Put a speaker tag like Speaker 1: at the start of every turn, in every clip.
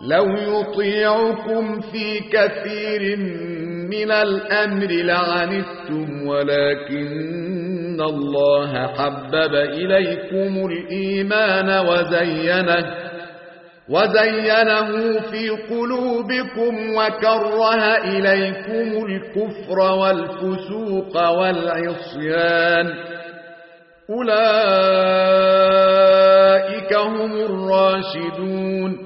Speaker 1: لو يطيعكم في كثير من الأمر لعنتم ولكن الله حبب إليكم الإيمان وزينه وزينه في قلوبكم وكره إليكم الكفر والفسوق والعصيان. أولئك هم الراشدون.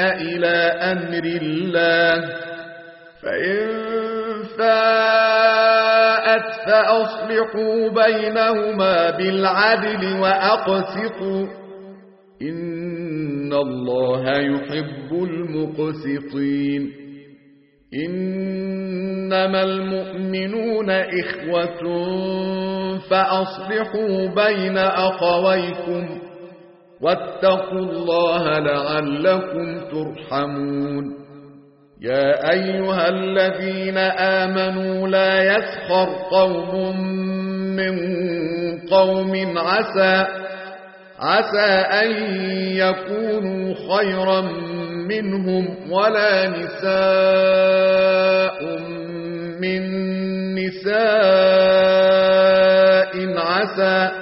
Speaker 1: إلى أمر الله. فإن فاءت فأصلحوا بينهما بالعدل وأقسطوا. إن الله يحب المقسطين. إنما المؤمنون إخوة فأصلحوا بين أخويكم. واتقوا الله لعلكم ترحمون. يا أيها الذين آمنوا لا يسخر قوم من قوم عسى عسى أن يكونوا خيرا منهم ولا نساء من نساء عسى.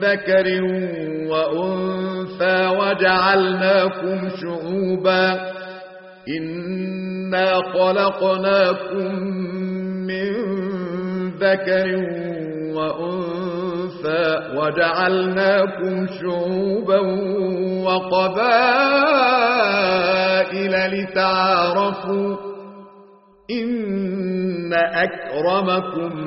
Speaker 1: ذكر وأنثى وجعلناكم شعوبا إنا خلقناكم من ذكر وأنثى وجعلناكم شعوبا وقبائل لتعارفوا إن أكرمكم